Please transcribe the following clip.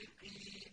الفاسقين